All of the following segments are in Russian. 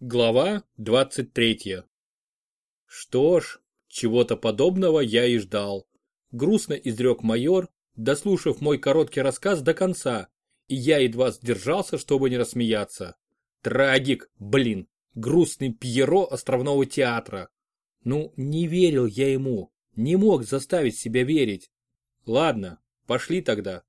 Глава 23. Что ж, чего-то подобного я и ждал. Грустно изрек майор, дослушав мой короткий рассказ до конца, и я едва сдержался, чтобы не рассмеяться. Трагик, блин, грустный Пьеро островного театра. Ну, не верил я ему, не мог заставить себя верить. Ладно, пошли тогда.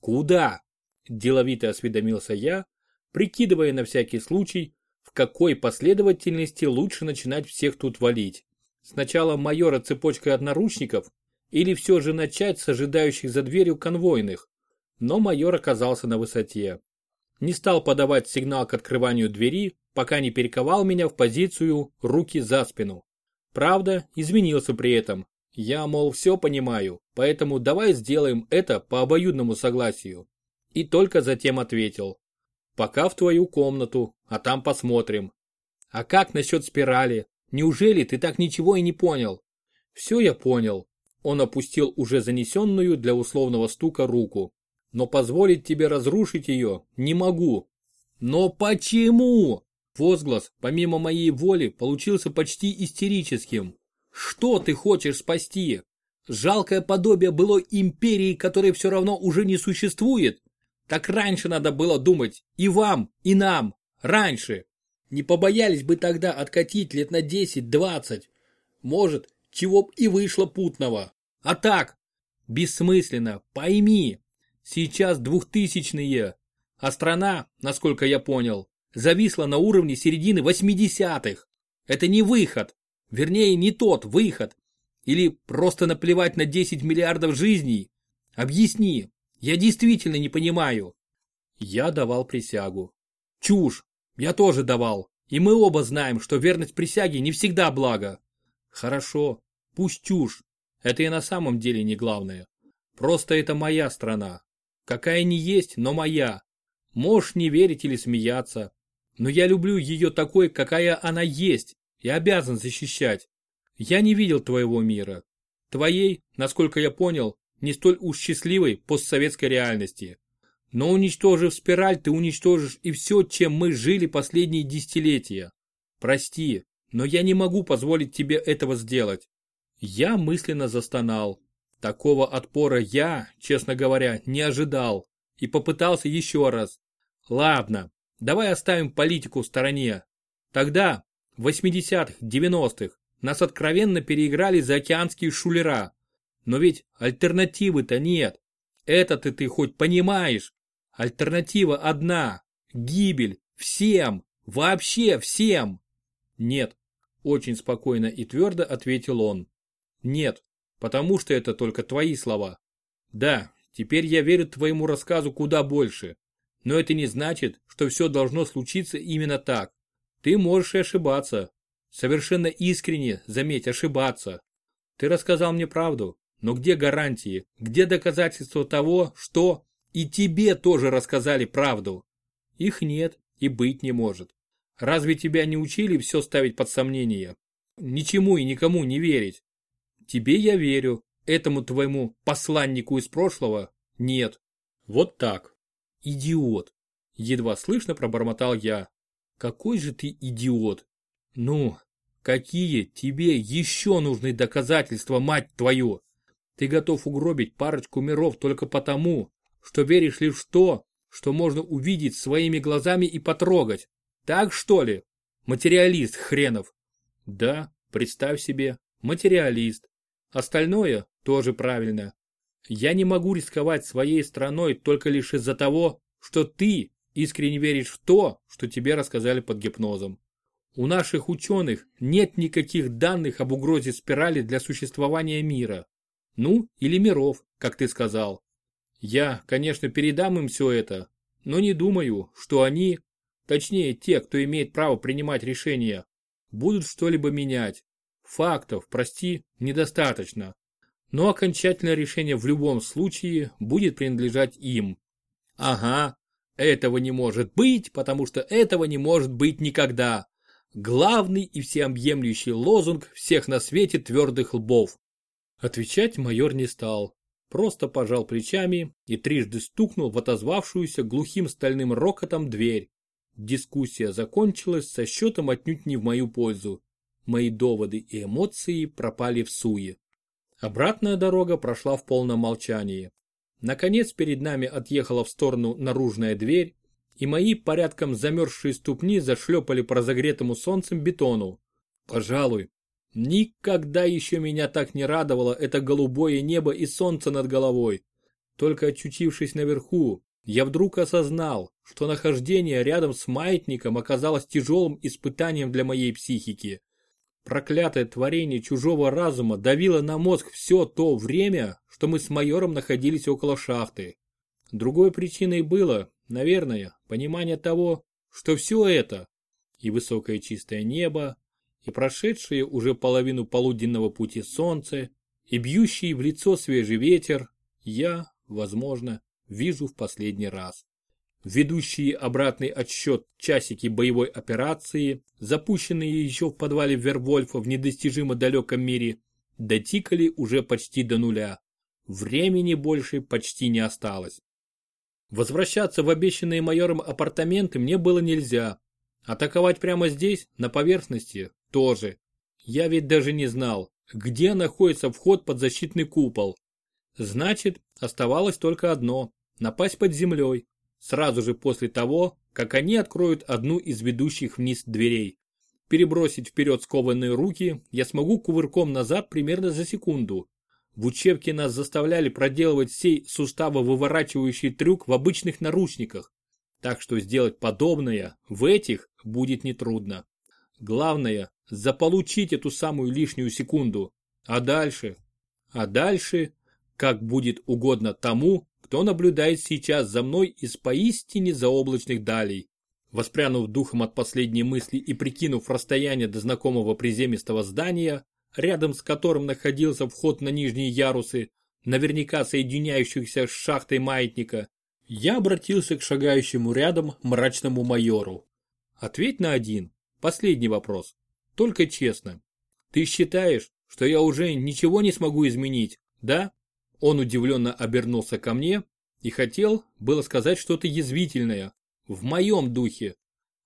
Куда? Деловито осведомился я, прикидывая на всякий случай, какой последовательности лучше начинать всех тут валить. Сначала майора цепочкой от наручников или все же начать с ожидающих за дверью конвойных. Но майор оказался на высоте. Не стал подавать сигнал к открыванию двери, пока не перековал меня в позицию руки за спину. Правда, изменился при этом. Я, мол, все понимаю, поэтому давай сделаем это по обоюдному согласию. И только затем ответил. Пока в твою комнату, а там посмотрим. А как насчет спирали? Неужели ты так ничего и не понял? Все я понял. Он опустил уже занесенную для условного стука руку. Но позволить тебе разрушить ее не могу. Но почему? Возглас, помимо моей воли, получился почти истерическим. Что ты хочешь спасти? Жалкое подобие былой империи, которой все равно уже не существует? Так раньше надо было думать и вам, и нам. Раньше. Не побоялись бы тогда откатить лет на 10-20. Может, чего б и вышло путного. А так, бессмысленно, пойми. Сейчас двухтысячные, а страна, насколько я понял, зависла на уровне середины 80-х. Это не выход. Вернее, не тот выход. Или просто наплевать на 10 миллиардов жизней. Объясни, я действительно не понимаю. Я давал присягу. Чушь. Я тоже давал. И мы оба знаем, что верность присяге не всегда благо. Хорошо. Пусть чушь. Это и на самом деле не главное. Просто это моя страна. Какая ни есть, но моя. Можешь не верить или смеяться. Но я люблю ее такой, какая она есть, и обязан защищать. Я не видел твоего мира. Твоей, насколько я понял, не столь уж счастливой постсоветской реальности. Но уничтожив спираль, ты уничтожишь и все, чем мы жили последние десятилетия. Прости, но я не могу позволить тебе этого сделать. Я мысленно застонал. Такого отпора я, честно говоря, не ожидал. И попытался еще раз. Ладно, давай оставим политику в стороне. Тогда, в 80-х, 90-х, нас откровенно переиграли за океанские шулера. Но ведь альтернативы-то нет. Это-то ты хоть понимаешь. Альтернатива одна. Гибель. Всем. Вообще всем. Нет. Очень спокойно и твердо ответил он. Нет. Потому что это только твои слова. Да, теперь я верю твоему рассказу куда больше. Но это не значит, что все должно случиться именно так. Ты можешь и ошибаться. Совершенно искренне, заметь, ошибаться. Ты рассказал мне правду, но где гарантии, где доказательства того, что и тебе тоже рассказали правду? Их нет и быть не может. Разве тебя не учили все ставить под сомнение? Ничему и никому не верить. Тебе я верю, этому твоему посланнику из прошлого нет. Вот так. Идиот. Едва слышно пробормотал я. Какой же ты идиот. Ну, какие тебе еще нужны доказательства, мать твою? Ты готов угробить парочку миров только потому, что веришь лишь в то, что можно увидеть своими глазами и потрогать. Так что ли? Материалист хренов. Да, представь себе, материалист. Остальное тоже правильно. Я не могу рисковать своей страной только лишь из-за того, что ты искренне веришь в то, что тебе рассказали под гипнозом. У наших ученых нет никаких данных об угрозе спирали для существования мира. Ну, или миров, как ты сказал. Я, конечно, передам им все это, но не думаю, что они, точнее те, кто имеет право принимать решения, будут что-либо менять. Фактов, прости, недостаточно. Но окончательное решение в любом случае будет принадлежать им. Ага, этого не может быть, потому что этого не может быть никогда. Главный и всеобъемлющий лозунг всех на свете твердых лбов. Отвечать майор не стал, просто пожал плечами и трижды стукнул в отозвавшуюся глухим стальным рокотом дверь. Дискуссия закончилась со счетом отнюдь не в мою пользу. Мои доводы и эмоции пропали в суе. Обратная дорога прошла в полном молчании. Наконец перед нами отъехала в сторону наружная дверь, и мои порядком замерзшие ступни зашлепали по разогретому солнцем бетону. Пожалуй, никогда еще меня так не радовало это голубое небо и солнце над головой. Только очутившись наверху, я вдруг осознал, что нахождение рядом с маятником оказалось тяжелым испытанием для моей психики. Проклятое творение чужого разума давило на мозг все то время, что мы с майором находились около шахты. Другой причиной было, наверное, понимание того, что все это, и высокое чистое небо, и прошедшие уже половину полуденного пути солнце, и бьющий в лицо свежий ветер, я, возможно, вижу в последний раз. Ведущие обратный отсчет часики боевой операции, запущенные еще в подвале Вервольфа в недостижимо далеком мире, дотикали уже почти до нуля. Времени больше почти не осталось. Возвращаться в обещанные майором апартаменты мне было нельзя. Атаковать прямо здесь, на поверхности, тоже. Я ведь даже не знал, где находится вход под защитный купол. Значит, оставалось только одно – напасть под землей, сразу же после того, как они откроют одну из ведущих вниз дверей. Перебросить вперед скованные руки я смогу кувырком назад примерно за секунду. В учебке нас заставляли проделывать сей суставовыворачивающий трюк в обычных наручниках, так что сделать подобное в этих будет нетрудно. Главное – заполучить эту самую лишнюю секунду. А дальше? А дальше как будет угодно тому, кто наблюдает сейчас за мной из поистине заоблачных далей. Воспрянув духом от последней мысли и прикинув расстояние до знакомого приземистого здания, рядом с которым находился вход на нижние ярусы, наверняка соединяющихся с шахтой маятника, я обратился к шагающему рядом мрачному майору. Ответь на один, последний вопрос. Только честно. Ты считаешь, что я уже ничего не смогу изменить, да? Он удивленно обернулся ко мне и хотел было сказать что-то язвительное, в моем духе.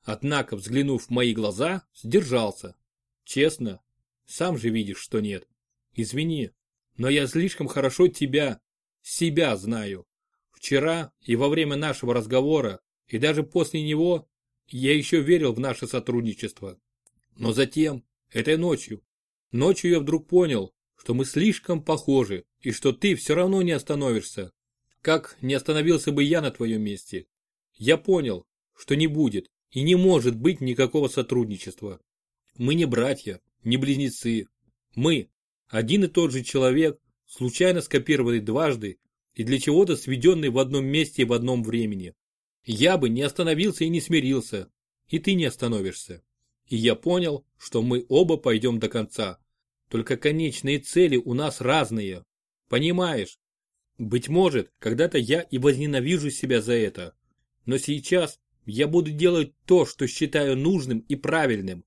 Однако, взглянув в мои глаза, сдержался. Честно, сам же видишь, что нет. Извини, но я слишком хорошо тебя, себя знаю. Вчера и во время нашего разговора, и даже после него, я еще верил в наше сотрудничество. Но затем, этой ночью, ночью я вдруг понял, что мы слишком похожи и что ты все равно не остановишься. Как не остановился бы я на твоем месте? Я понял, что не будет и не может быть никакого сотрудничества. Мы не братья, не близнецы. Мы один и тот же человек, случайно скопированный дважды и для чего-то сведенный в одном месте и в одном времени. Я бы не остановился и не смирился, и ты не остановишься. И я понял, что мы оба пойдем до конца. Только конечные цели у нас разные. Понимаешь? Быть может, когда-то я и возненавижу себя за это. Но сейчас я буду делать то, что считаю нужным и правильным.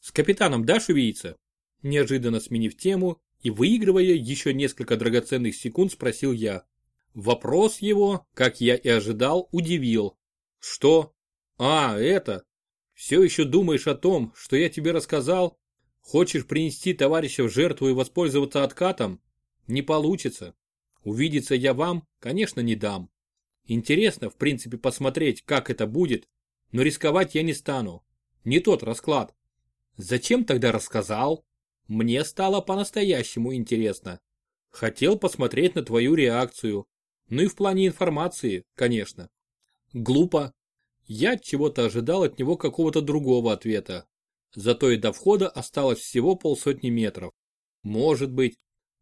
С капитаном дашь увидеться? Неожиданно сменив тему и выигрывая еще несколько драгоценных секунд, спросил я. Вопрос его, как я и ожидал, удивил. Что? А, это? Все еще думаешь о том, что я тебе рассказал? Хочешь принести товарища в жертву и воспользоваться откатом? Не получится. Увидеться я вам, конечно, не дам. Интересно, в принципе, посмотреть, как это будет, но рисковать я не стану. Не тот расклад. Зачем тогда рассказал? Мне стало по-настоящему интересно. Хотел посмотреть на твою реакцию. Ну и в плане информации, конечно. Глупо. Я чего-то ожидал от него какого-то другого ответа. Зато и до входа осталось всего полсотни метров. Может быть.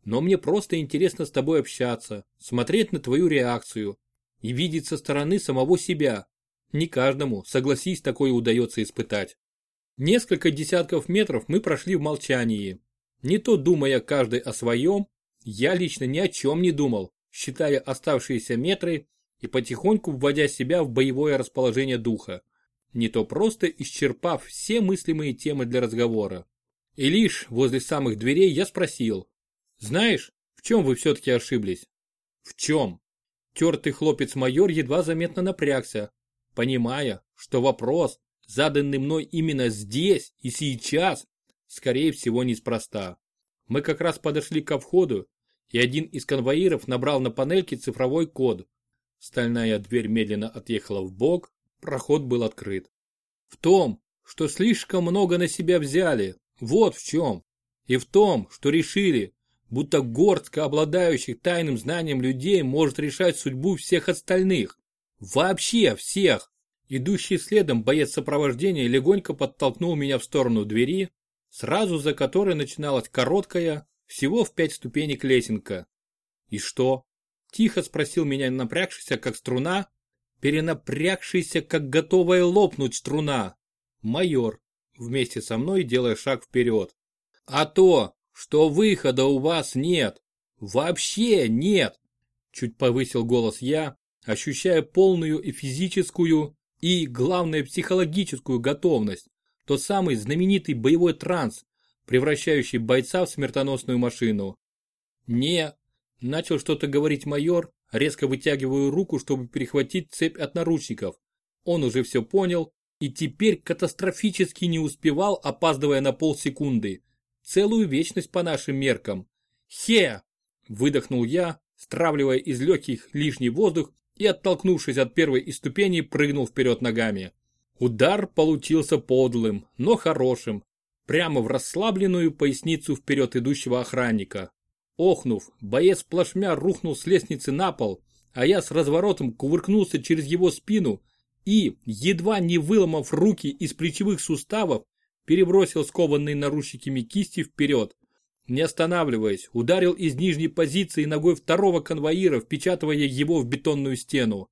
Но мне просто интересно с тобой общаться, смотреть на твою реакцию и видеть со стороны самого себя. Не каждому, согласись, такое удается испытать. Несколько десятков метров мы прошли в молчании. Не то думая каждый о своем, я лично ни о чем не думал, считая оставшиеся метры и потихоньку вводя себя в боевое расположение духа не то просто исчерпав все мыслимые темы для разговора. И лишь возле самых дверей я спросил, «Знаешь, в чем вы все-таки ошиблись?» «В чем?» Тертый хлопец-майор едва заметно напрягся. понимая, что вопрос, заданный мной именно здесь и сейчас, скорее всего неспроста. Мы как раз подошли ко входу, и один из конвоиров набрал на панельке цифровой код. Стальная дверь медленно отъехала в бок, проход был открыт. В том, что слишком много на себя взяли, вот в чем. И в том, что решили, будто горстка обладающих тайным знанием людей может решать судьбу всех остальных. Вообще всех. Идущий следом боец сопровождения легонько подтолкнул меня в сторону двери, сразу за которой начиналась короткая, всего в пять ступенек лесенка. «И что?» – тихо спросил меня напрягшийся, как струна, перенапрягшийся, как готовая лопнуть струна. Майор, вместе со мной делая шаг вперед. «А то, что выхода у вас нет! Вообще нет!» Чуть повысил голос я, ощущая полную и физическую, и, главное, психологическую готовность. Тот самый знаменитый боевой транс, превращающий бойца в смертоносную машину. «Не», – начал что-то говорить майор, резко вытягиваю руку, чтобы перехватить цепь от наручников. Он уже все понял и теперь катастрофически не успевал, опаздывая на полсекунды. Целую вечность по нашим меркам. «Хе!» – выдохнул я, стравливая из легких лишний воздух и, оттолкнувшись от первой из ступеней, прыгнул вперед ногами. Удар получился подлым, но хорошим, прямо в расслабленную поясницу вперед идущего охранника. Охнув, боец плашмя рухнул с лестницы на пол, а я с разворотом кувыркнулся через его спину и, едва не выломав руки из плечевых суставов, перебросил скованные наручниками кисти вперед. Не останавливаясь, ударил из нижней позиции ногой второго конвоира, впечатывая его в бетонную стену.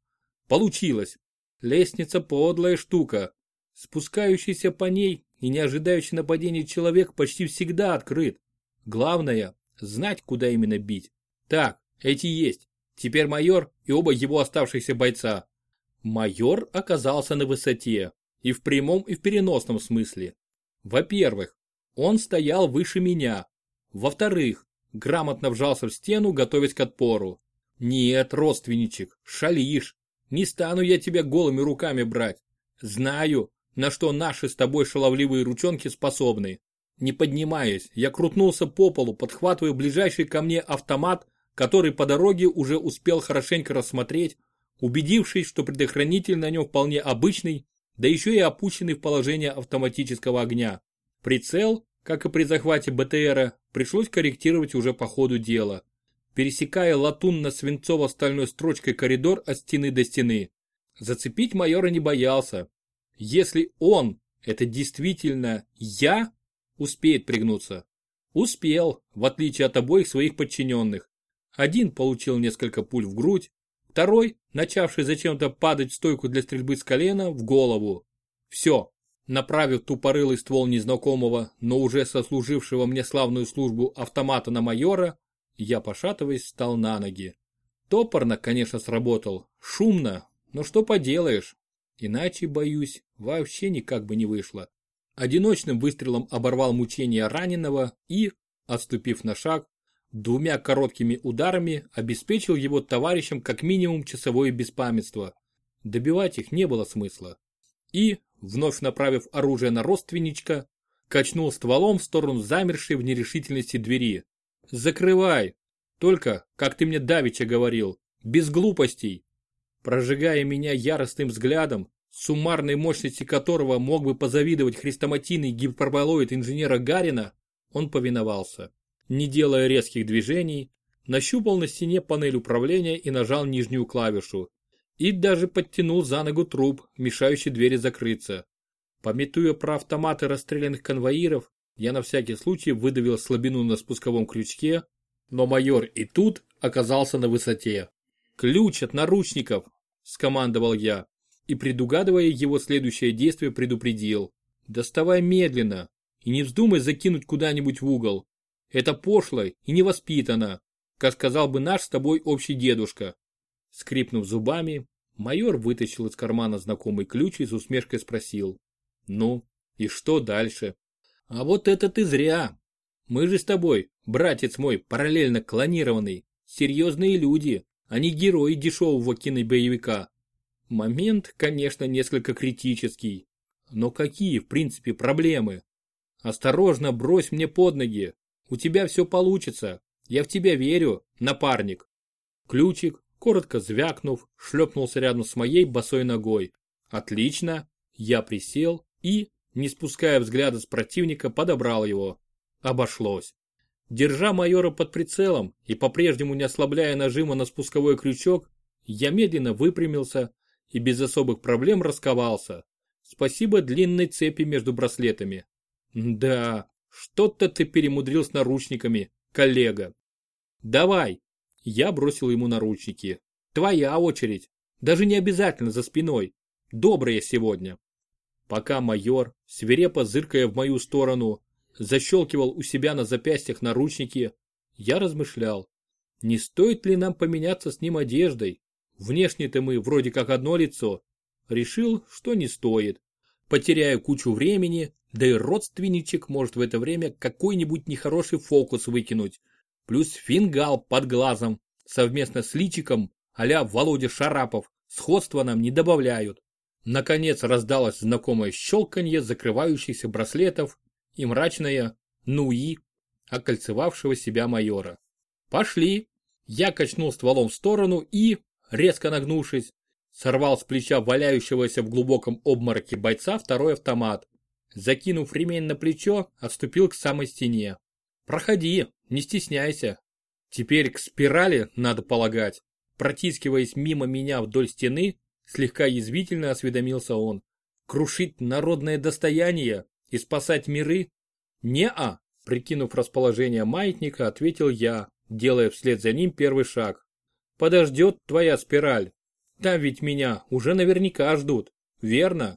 Получилось. Лестница подлая штука. Спускающийся по ней и не ожидающий нападения человек почти всегда открыт. Главное – знать, куда именно бить. Так, эти есть. Теперь майор и оба его оставшихся бойца. Майор оказался на высоте. И в прямом, и в переносном смысле. Во-первых, он стоял выше меня. Во-вторых, грамотно вжался в стену, готовясь к отпору. Нет, родственничек, шалишь. Не стану я тебя голыми руками брать. Знаю, на что наши с тобой шаловливые ручонки способны. Не поднимаясь, я крутнулся по полу, подхватывая ближайший ко мне автомат, который по дороге уже успел хорошенько рассмотреть, убедившись, что предохранитель на нем вполне обычный, да еще и опущенный в положение автоматического огня. Прицел, как и при захвате БТРа, пришлось корректировать уже по ходу дела, пересекая латунно-свинцово-стальной строчкой коридор от стены до стены. Зацепить майора не боялся, если он, это действительно я, успеет пригнуться. Успел, в отличие от обоих своих подчиненных. Один получил несколько пуль в грудь, второй, начавший зачем-то падать в стойку для стрельбы с колена, в голову. Все. Направив тупорылый ствол незнакомого, но уже сослужившего мне славную службу автомата на майора, я, пошатываясь, встал на ноги. Топорно, конечно, сработал, шумно, но что поделаешь, Иначе, боюсь, вообще никак бы не вышло. Одиночным выстрелом оборвал мучения раненого и, отступив на шаг, двумя короткими ударами обеспечил его товарищам как минимум часовое беспамятство. Добивать их не было смысла. И, вновь направив оружие на родственничка, качнул стволом в сторону замершей в нерешительности двери. «Закрывай! Только, как ты мне давеча говорил, без глупостей!» Прожигая меня яростным взглядом, суммарной мощности которого мог бы позавидовать хрестоматийный гиперболоид инженера Гарина, он повиновался. Не делая резких движений, нащупал на стене панель управления и нажал нижнюю клавишу. И даже подтянул за ногу труп, мешающий двери закрыться. Пометуя про автоматы расстрелянных конвоиров, я на всякий случай выдавил слабину на спусковом крючке, но майор и тут оказался на высоте. «Ключ от наручников!» – скомандовал я. И предугадывая его следующее действие предупредил. «Доставай медленно и не вздумай закинуть куда-нибудь в угол. Это пошло и невоспитанно, как сказал бы наш с тобой общий дедушка». Скрипнув зубами, майор вытащил из кармана знакомый ключ и с усмешкой спросил. «Ну, и что дальше?» «А вот это ты зря. Мы же с тобой, братец мой, параллельно клонированный, серьезные люди, а не герой дешевого кинобоевика. Момент, конечно, несколько критический. Но какие, в принципе, проблемы? Осторожно брось мне под ноги. У тебя все получится. Я в тебя верю, напарник. Ключик, коротко звякнув, шлепнулся рядом с моей босой ногой. Отлично. Я присел и, не спуская взгляда с противника, подобрал его. Обошлось. Держа майора под прицелом и по-прежнему не ослабляя нажима на спусковой крючок, я медленно выпрямился и без особых проблем расковался. Спасибо длинной цепи между браслетами. Да, что-то ты перемудрил с наручниками, коллега. Давай. Я бросил ему наручники. Твоя очередь. Даже не обязательно за спиной. Добрая сегодня. Пока майор, свирепо зыркая в мою сторону, защелкивал у себя на запястьях наручники, я размышлял, не стоит ли нам поменяться с ним одеждой. Внешне-то мы вроде как одно лицо. Решил, что не стоит. Потеряю кучу времени, да и родственничек может в это время какой-нибудь нехороший фокус выкинуть. Плюс фингал под глазом, совместно с личиком, а Володя Шарапов, сходства нам не добавляют. Наконец раздалось знакомое щелканье закрывающихся браслетов и мрачное «ну и» окольцевавшего себя майора. «Пошли!» Я качнул стволом в сторону и, резко нагнувшись, сорвал с плеча валяющегося в глубоком обмороке бойца второй автомат. Закинув ремень на плечо, отступил к самой стене. «Проходи, не стесняйся. Теперь к спирали, надо полагать». Протискиваясь мимо меня вдоль стены, слегка язвительно осведомился он. «Крушить народное достояние и спасать миры?» «Не-а», прикинув расположение маятника, ответил я, делая вслед за ним первый шаг. «Подождет твоя спираль. Там ведь меня уже наверняка ждут, верно?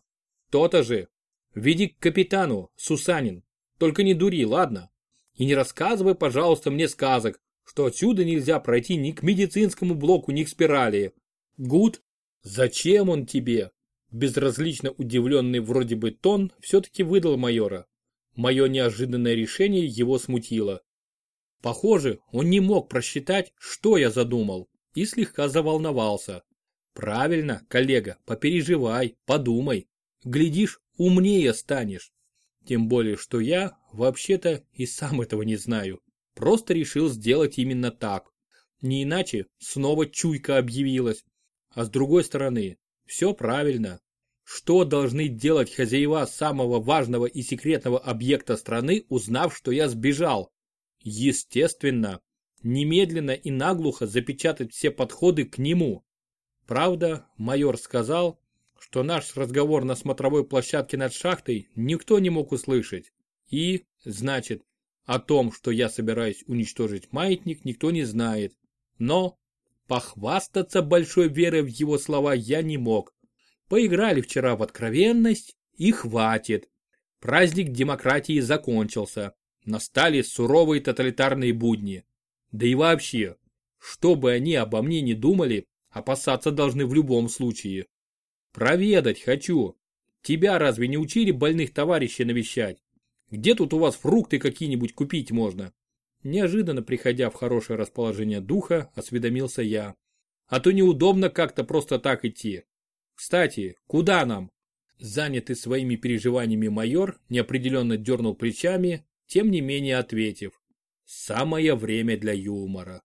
То-то же. Веди к капитану, Сусанин. Только не дури, ладно? И не рассказывай, пожалуйста, мне сказок, что отсюда нельзя пройти ни к медицинскому блоку, ни к спирали. Гуд? Зачем он тебе? Безразлично удивленный вроде бы тон все-таки выдал майора. Мое неожиданное решение его смутило. Похоже, он не мог просчитать, что я задумал, и слегка заволновался. Правильно, коллега, попереживай, подумай. Глядишь, умнее станешь. Тем более, что я, вообще-то, и сам этого не знаю. Просто решил сделать именно так. Не иначе снова чуйка объявилась. А с другой стороны, все правильно. Что должны делать хозяева самого важного и секретного объекта страны, узнав, что я сбежал? Естественно, немедленно и наглухо запечатать все подходы к нему. Правда, майор сказал, что наш разговор на смотровой площадке над шахтой никто не мог услышать. И, значит, о том, что я собираюсь уничтожить маятник, никто не знает. Но похвастаться большой верой в его слова я не мог. Поиграли вчера в откровенность и хватит. Праздник демократии закончился. Настали суровые тоталитарные будни. Да и вообще, что бы они обо мне не думали, Опасаться должны в любом случае. Проведать хочу. Тебя разве не учили больных товарищей навещать? Где тут у вас фрукты какие-нибудь купить можно? Неожиданно приходя в хорошее расположение духа, осведомился я. А то неудобно как-то просто так идти. Кстати, куда нам? Занятый своими переживаниями майор неопределенно дернул плечами, тем не менее ответив. Самое время для юмора.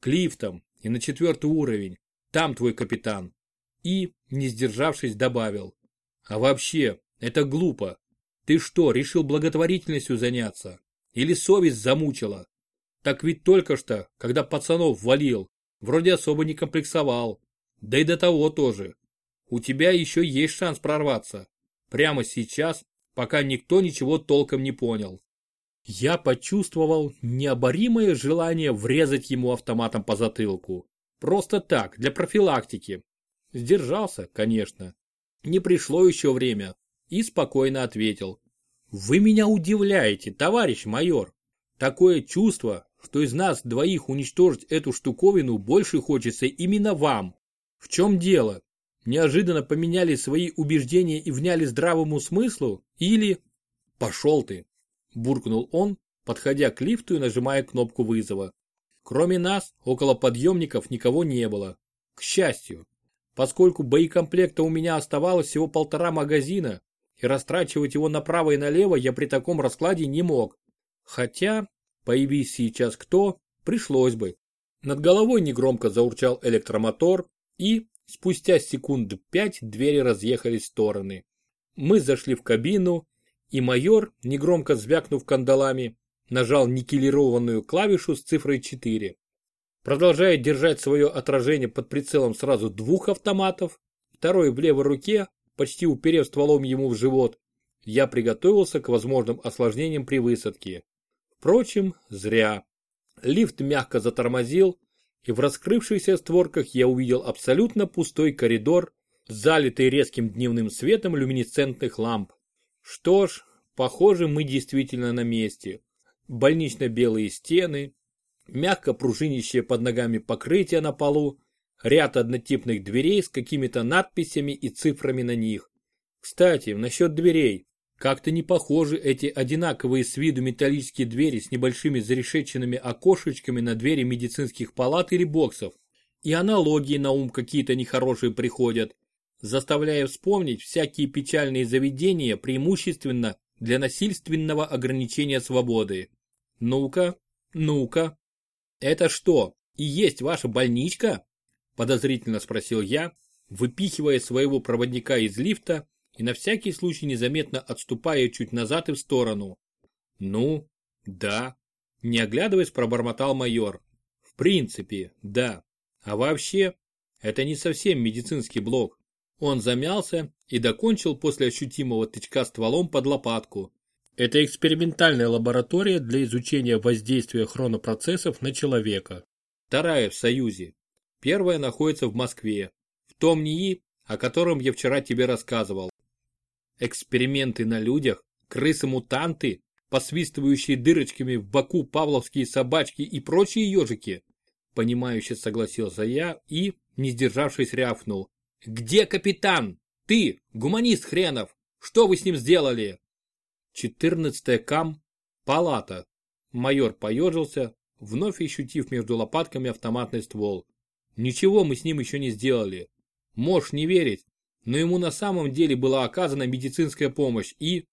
К лифтам и на четвертый уровень. Там твой капитан. И, не сдержавшись, добавил. А вообще, это глупо. Ты что, решил благотворительностью заняться? Или совесть замучила? Так ведь только что, когда пацанов валил, вроде особо не комплексовал. Да и до того тоже. У тебя еще есть шанс прорваться. Прямо сейчас, пока никто ничего толком не понял. Я почувствовал необоримое желание врезать ему автоматом по затылку. Просто так, для профилактики. Сдержался, конечно. Не пришло еще время. И спокойно ответил. Вы меня удивляете, товарищ майор. Такое чувство, что из нас двоих уничтожить эту штуковину больше хочется именно вам. В чем дело? Неожиданно поменяли свои убеждения и вняли здравому смыслу? Или... Пошел ты, буркнул он, подходя к лифту и нажимая кнопку вызова. Кроме нас, около подъемников никого не было. К счастью. поскольку боекомплекта у меня оставалось всего полтора магазина, и растрачивать его направо и налево я при таком раскладе не мог. Хотя, появись сейчас кто, пришлось бы. Над головой негромко заурчал электромотор, и, спустя секунд пять, двери разъехались в стороны. Мы зашли в кабину, и майор, негромко звякнув кандалами, нажал никелированную клавишу с цифрой 4. Продолжая держать свое отражение под прицелом сразу двух автоматов, второй в левой руке, почти уперев стволом ему в живот, я приготовился к возможным осложнениям при высадке. Впрочем, зря. Лифт мягко затормозил, и в раскрывшихся створках я увидел абсолютно пустой коридор, залитый резким дневным светом люминесцентных ламп. Что ж, похоже, мы действительно на месте. Больнично-белые стены, мягко пружинящее под ногами покрытие на полу, ряд однотипных дверей с какими-то надписями и цифрами на них. Кстати, насчет дверей. Как-то не похожи эти одинаковые с виду металлические двери с небольшими зарешеченными окошечками на двери медицинских палат или боксов. И аналогии на ум какие-то нехорошие приходят, заставляя вспомнить всякие печальные заведения преимущественно для насильственного ограничения свободы. Ну-ка, ну-ка. Это что, и есть ваша больничка? Подозрительно спросил я, выпихивая своего проводника из лифта и на всякий случай незаметно отступая чуть назад и в сторону. Ну, да. Не оглядываясь, пробормотал майор. В принципе, да. А вообще, это не совсем медицинский блок. Он замялся и докончил после ощутимого тычка стволом под лопатку. Это экспериментальная лаборатория для изучения воздействия хронопроцессов на человека. Вторая в Союзе. Первая находится в Москве, в том НИИ, о котором я вчера тебе рассказывал. Эксперименты на людях, крысы-мутанты, посвистывающие дырочками в боку павловские собачки и прочие ежики. Понимающе согласился я и, не сдержавшись, рявкнул. «Где капитан? Ты, гуманист хренов! Что вы с ним сделали?» Четырнадцатая кам. Палата. Майор поежился, вновь ощутив между лопатками автоматный ствол. Ничего мы с ним еще не сделали. Можешь не верить, но ему на самом деле была оказана медицинская помощь и...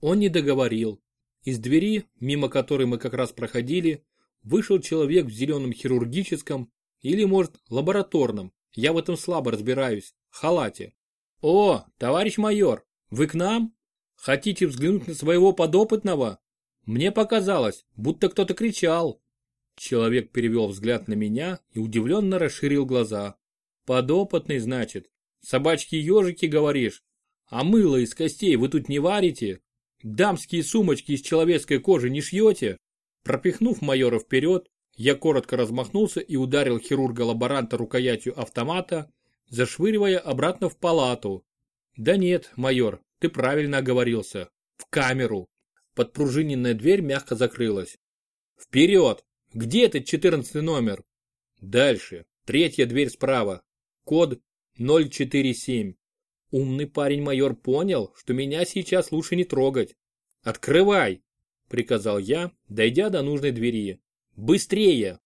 Он не договорил. Из двери, мимо которой мы как раз проходили, вышел человек в зеленом хирургическом или, может, лабораторном, я в этом слабо разбираюсь, халате. «О, товарищ майор, вы к нам? Хотите взглянуть на своего подопытного? Мне показалось, будто кто-то кричал». Человек перевел взгляд на меня и удивленно расширил глаза. «Подопытный, значит? Собачки-ежики, говоришь? А мыло из костей вы тут не варите? Дамские сумочки из человеческой кожи не шьете?» Пропихнув майора вперед, я коротко размахнулся и ударил хирурга-лаборанта рукоятью автомата, зашвыривая обратно в палату. «Да нет, майор, ты правильно оговорился. В камеру!» Подпружиненная дверь мягко закрылась. «Вперед! Где этот четырнадцатый номер?» «Дальше. Третья дверь справа. Код 047. Умный парень майор понял, что меня сейчас лучше не трогать. «Открывай!» – приказал я, дойдя до нужной двери. «Быстрее!»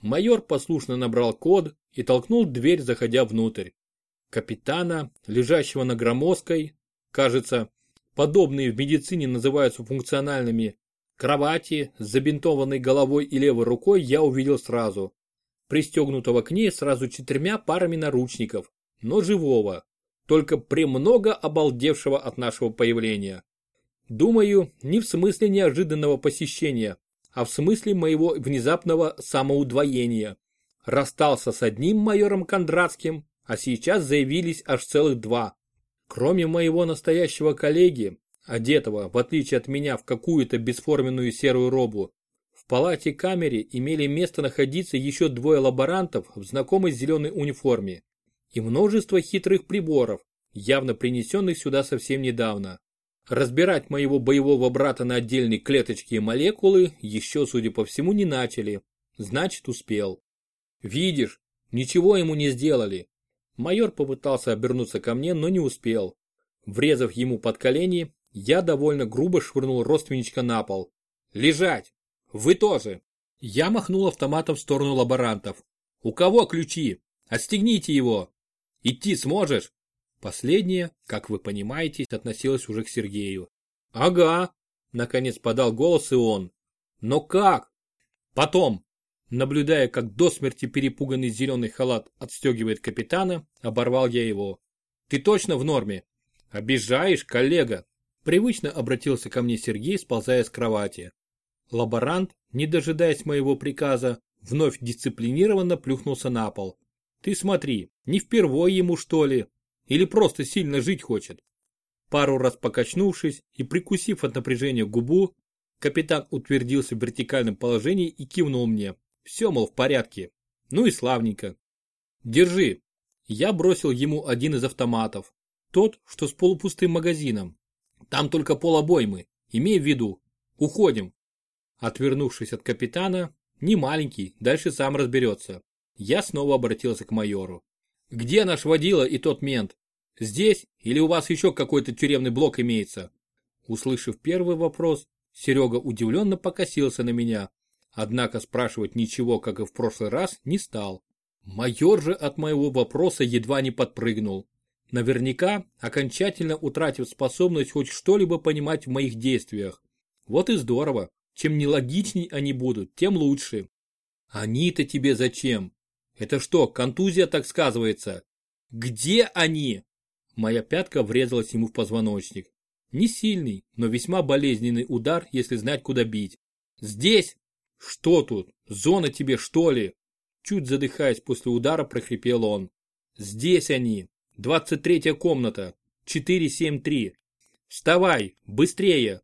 Майор послушно набрал код и толкнул дверь, заходя внутрь. Капитана, лежащего на громоздкой, кажется, подобные в медицине называются функциональными, кровати с забинтованной головой и левой рукой я увидел сразу. Пристегнутого к ней сразу четырьмя парами наручников, но живого, только премного обалдевшего от нашего появления. Думаю, не в смысле неожиданного посещения, а в смысле моего внезапного самоудвоения. Расстался с одним майором Кондратским, а сейчас заявились аж целых два. Кроме моего настоящего коллеги, одетого, в отличие от меня, в какую-то бесформенную серую робу, в палате-камере имели место находиться еще двое лаборантов в знакомой зеленой униформе и множество хитрых приборов, явно принесенных сюда совсем недавно. Разбирать моего боевого брата на отдельные клеточки и молекулы еще, судя по всему, не начали. Значит, успел. Видишь, ничего ему не сделали. Майор попытался обернуться ко мне, но не успел. Врезав ему под колени, я довольно грубо швырнул родственничка на пол. «Лежать! Вы тоже!» Я махнул автоматом в сторону лаборантов. «У кого ключи? Отстегните его!» Идти сможешь? Последнее, как вы понимаете, относилось уже к Сергею. Ага, наконец подал голос и он. Но как? Потом, наблюдая, как до смерти перепуганный зеленый халат отстегивает капитана, оборвал я его. Ты точно в норме? Обижаешь, коллега. Привычно обратился ко мне Сергей, сползая с кровати. Лаборант, не дожидаясь моего приказа, вновь дисциплинированно плюхнулся на пол. Ты смотри, не впервой ему что ли? Или просто сильно жить хочет? Пару раз покачнувшись и прикусив от напряжения губу, капитан утвердился в вертикальном положении и кивнул мне. Все, мол, в порядке. Ну и славненько. Держи. Я бросил ему один из автоматов. Тот, что с полупустым магазином. Там только пол обоймы. Имей в виду. Уходим. Отвернувшись от капитана, не маленький, дальше сам разберется. Я снова обратился к майору. Где наш водила и тот мент? Здесь или у вас еще какой-то тюремный блок имеется? Услышав первый вопрос, Серега удивленно покосился на меня, однако спрашивать ничего, как и в прошлый раз, не стал. Майор же от моего вопроса едва не подпрыгнул. Наверняка, окончательно утратив способность хоть что-либо понимать в моих действиях. Вот и здорово. Чем нелогичней они будут, тем лучше. Они-то тебе зачем? Это что, контузия так сказывается? Где они? Моя пятка врезалась ему в позвоночник. Не сильный, но весьма болезненный удар, если знать, куда бить. Здесь? Что тут? Зона тебе, что ли? Чуть задыхаясь после удара, прохрипел он. Здесь они. Двадцать третья комната. Четыре семь три. Вставай, быстрее.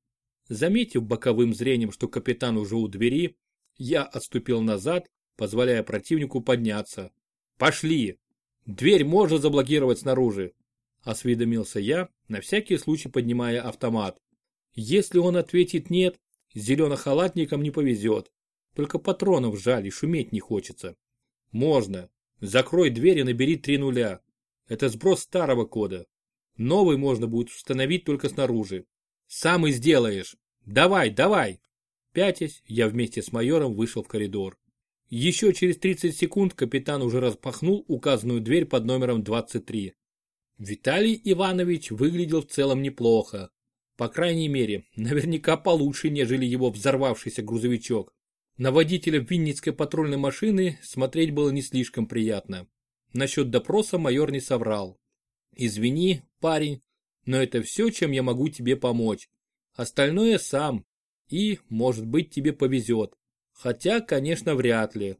Заметив боковым зрением, что капитан уже у двери, я отступил назад, позволяя противнику подняться. Пошли. Дверь можно заблокировать снаружи. Осведомился я, на всякий случай поднимая автомат. Если он ответит нет, зеленохалатникам не повезет. Только патронов жаль и шуметь не хочется. Можно. Закрой дверь и набери три нуля. Это сброс старого кода. Новый можно будет установить только снаружи. Сам и сделаешь. Давай, давай. Пятясь, я вместе с майором вышел в коридор. Еще через 30 секунд капитан уже распахнул указанную дверь под номером 23. Виталий Иванович выглядел в целом неплохо. По крайней мере, наверняка получше, нежели его взорвавшийся грузовичок. На водителя Винницкой патрульной машины смотреть было не слишком приятно. Насчет допроса майор не соврал. Извини, парень, но это все, чем я могу тебе помочь. Остальное сам. И, может быть, тебе повезет. Хотя, конечно, вряд ли.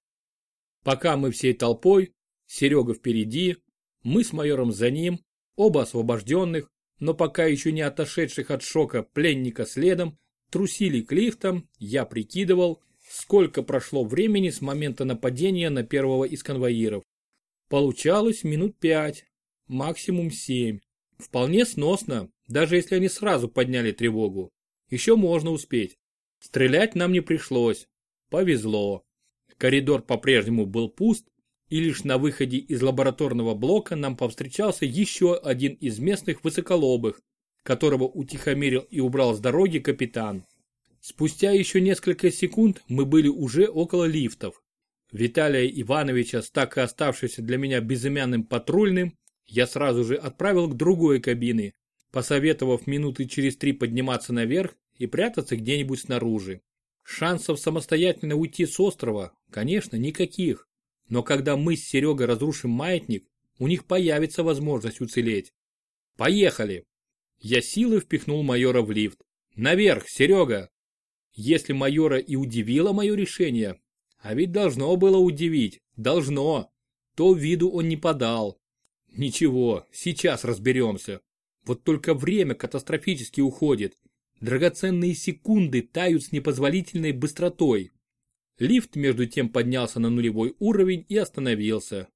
Пока мы всей толпой, Серега впереди, мы с майором за ним, Оба освобожденных, но пока еще не отошедших от шока пленника следом, трусили к лифтам, я прикидывал, сколько прошло времени с момента нападения на первого из конвоиров. Получалось минут пять, максимум семь. Вполне сносно, даже если они сразу подняли тревогу. Еще можно успеть. Стрелять нам не пришлось. Повезло. Коридор по-прежнему был пуст, и лишь на выходе из лабораторного блока нам повстречался еще один из местных высоколобых, которого утихомирил и убрал с дороги капитан. Спустя еще несколько секунд мы были уже около лифтов. Виталия Ивановича с так и оставшимся для меня безымянным патрульным я сразу же отправил к другой кабине, посоветовав минуты через три подниматься наверх и прятаться где-нибудь снаружи. Шансов самостоятельно уйти с острова, конечно, никаких. Но когда мы с Серегой разрушим маятник, у них появится возможность уцелеть. Поехали! Я силой впихнул майора в лифт. Наверх, Серега! Если майора и удивило мое решение, а ведь должно было удивить, должно, то виду он не подал. Ничего, сейчас разберемся. Вот только время катастрофически уходит. Драгоценные секунды тают с непозволительной быстротой. Лифт между тем поднялся на нулевой уровень и остановился.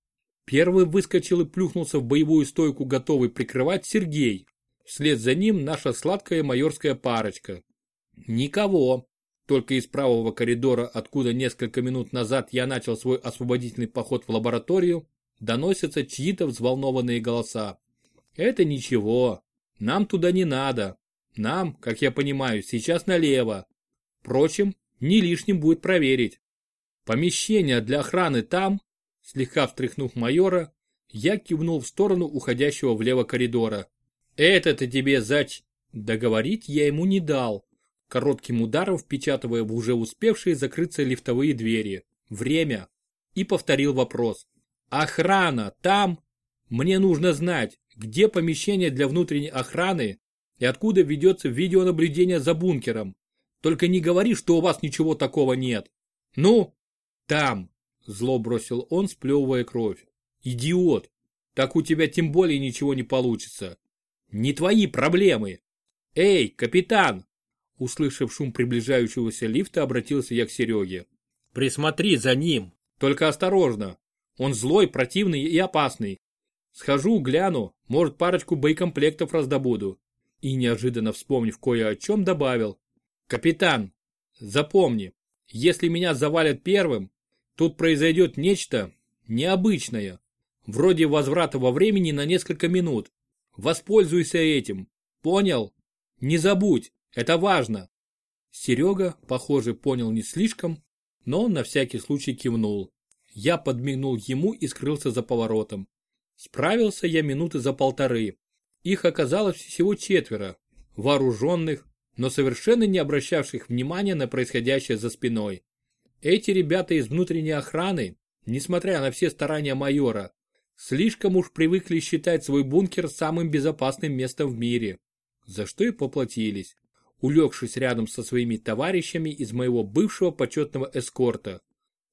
Первый выскочил и плюхнулся в боевую стойку, готовый прикрывать Сергей. Вслед за ним наша сладкая майорская парочка. Никого. Только из правого коридора, откуда несколько минут назад я начал свой освободительный поход в лабораторию, доносятся чьи-то взволнованные голоса. Это ничего. Нам туда не надо. Нам, как я понимаю, сейчас налево. Впрочем, не лишним будет проверить. Помещение для охраны там, слегка встряхнув майора, Я кивнул в сторону уходящего влево коридора. «Это-то тебе зач...» Договорить я ему не дал, коротким ударом впечатывая в уже успевшие закрыться лифтовые двери. Время. И повторил вопрос. «Охрана там? Мне нужно знать, где помещение для внутренней охраны и откуда ведется видеонаблюдение за бункером. Только не говори, что у вас ничего такого нет. Ну, там, зло бросил он, сплевывая кровь. Идиот, так у тебя тем более ничего не получится. Не твои проблемы. Эй, капитан! Услышав шум приближающегося лифта, обратился я к Сереге. Присмотри за ним, только осторожно. Он злой, противный и опасный. Схожу, гляну, может парочку боекомплектов раздобуду. И неожиданно вспомнив кое о чем добавил. Капитан, запомни, если меня завалят первым, тут произойдет нечто необычное. Вроде возврата во времени на несколько минут. Воспользуйся этим. Понял? Не забудь, это важно. Серега, похоже, понял не слишком, но на всякий случай кивнул. Я подмигнул ему и скрылся за поворотом. Справился я минуты за полторы. Их оказалось всего четверо, вооруженных, но совершенно не обращавших внимания на происходящее за спиной. Эти ребята из внутренней охраны, несмотря на все старания майора, слишком уж привыкли считать свой бункер самым безопасным местом в мире, за что и поплатились, улегшись рядом со своими товарищами из моего бывшего почетного эскорта.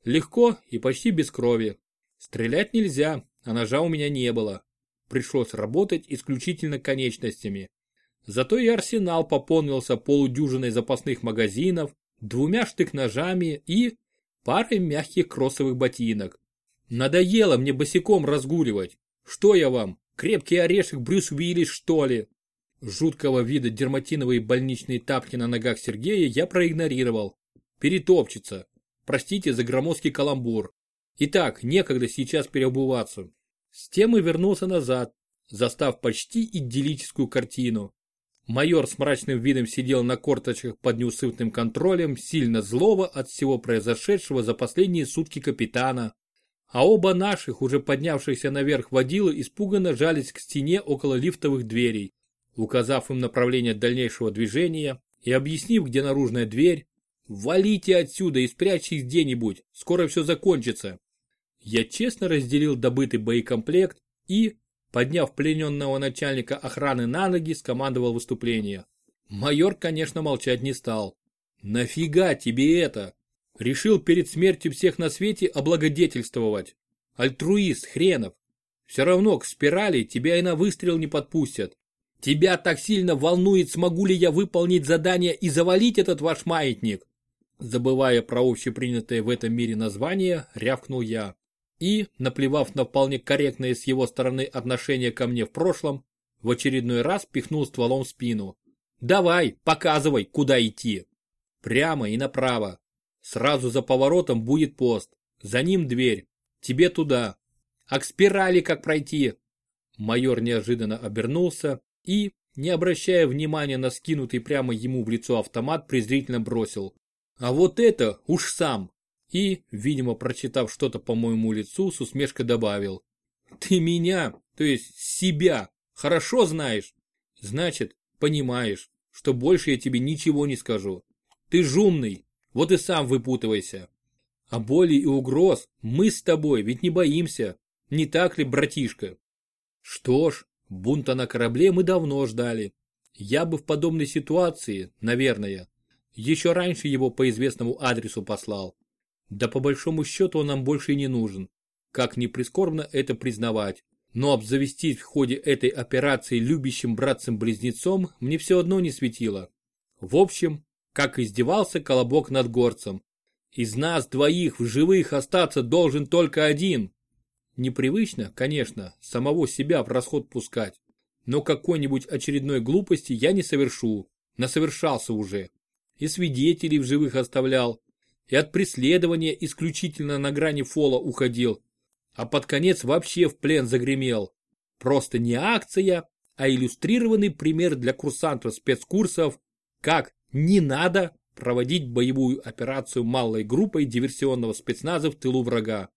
Легко и почти без крови. Стрелять нельзя, а ножа у меня не было. Пришлось работать исключительно конечностями. Зато и арсенал пополнился полудюжиной запасных магазинов, двумя штык-ножами и парой мягких кроссовых ботинок. Надоело мне босиком разгуливать. Что я вам, крепкий орешек Брюс Уиллис, что ли? Жуткого вида дерматиновые больничные тапки на ногах Сергея я проигнорировал. Перетопчется. Простите за громоздкий каламбур. Итак, некогда сейчас переобуваться. С темы вернулся назад, застав почти идиллическую картину. Майор с мрачным видом сидел на корточках под неусыпным контролем, сильно злого от всего произошедшего за последние сутки капитана. А оба наших, уже поднявшихся наверх водила, испуганно жались к стене около лифтовых дверей, указав им направление дальнейшего движения и объяснив, где наружная дверь. «Валите отсюда и спрячьтесь где-нибудь, скоро все закончится». Я честно разделил добытый боекомплект и, подняв плененного начальника охраны на ноги, скомандовал выступление. Майор, конечно, молчать не стал. «Нафига тебе это?» Решил перед смертью всех на свете облагодетельствовать. Альтруист хренов. Все равно к спирали тебя и на выстрел не подпустят. Тебя так сильно волнует, смогу ли я выполнить задание и завалить этот ваш маятник. Забывая про общепринятое в этом мире название, рявкнул я и, наплевав на вполне корректное с его стороны отношение ко мне в прошлом, в очередной раз пихнул стволом в спину. «Давай, показывай, куда идти!» «Прямо и направо. Сразу за поворотом будет пост. За ним дверь. Тебе туда. А к спирали как пройти?» Майор неожиданно обернулся и, не обращая внимания на скинутый прямо ему в лицо автомат, презрительно бросил. «А вот это уж сам!» И, видимо, прочитав что-то по моему лицу, с усмешкой добавил. «Ты меня, то есть себя, хорошо знаешь? Значит, понимаешь, что больше я тебе ничего не скажу. Ты жумный, вот и сам выпутывайся. А боли и угроз мы с тобой ведь не боимся, не так ли, братишка?» Что ж, бунта на корабле мы давно ждали. Я бы в подобной ситуации, наверное, еще раньше его по известному адресу послал. Да по большому счету он нам больше и не нужен. Как ни прискорбно это признавать. Но обзавестись в ходе этой операции любящим братцем-близнецом мне все одно не светило. В общем, как издевался Колобок над горцем. Из нас двоих в живых остаться должен только один. Непривычно, конечно, самого себя в расход пускать. Но какой-нибудь очередной глупости я не совершу. Насовершался уже. И свидетелей в живых оставлял, и от преследования исключительно на грани фола уходил, а под конец вообще в плен загремел. Просто не акция, а иллюстрированный пример для курсантов спецкурсов, как не надо проводить боевую операцию малой группой диверсионного спецназа в тылу врага.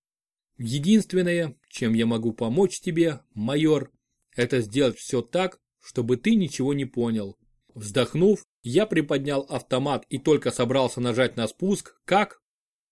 Единственное, чем я могу помочь тебе, майор, это сделать все так, чтобы ты ничего не понял. Вздохнув, я приподнял автомат и только собрался нажать на спуск, как...